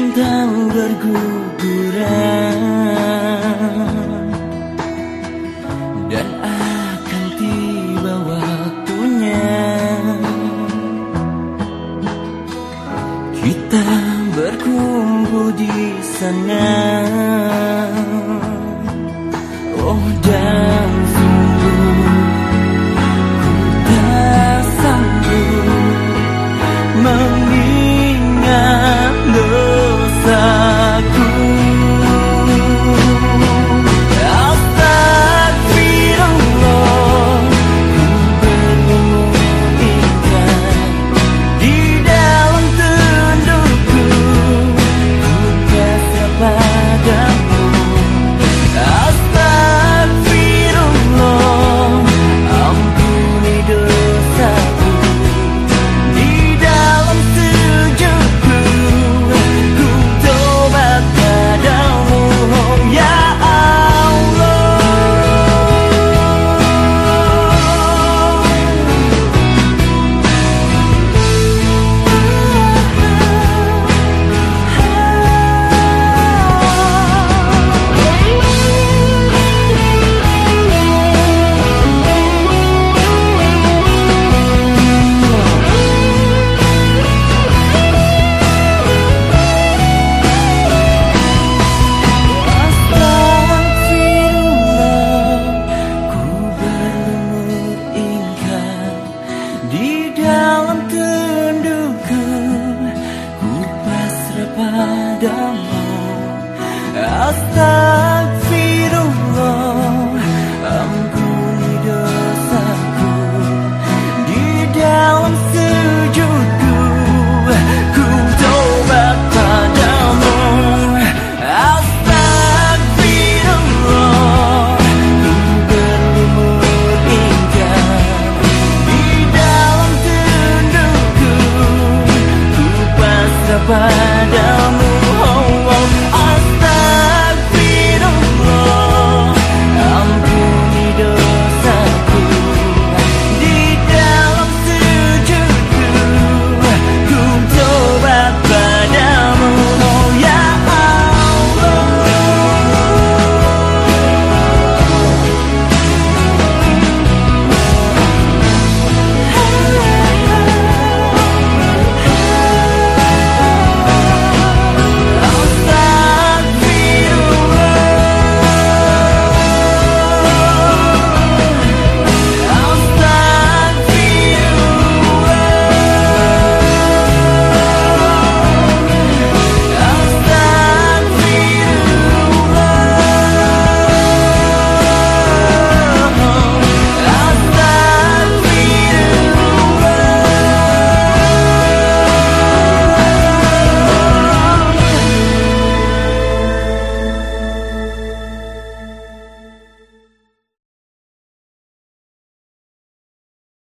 Bintang berguguran. Dan akan tiba waktunya. Kita berkumpul di sana.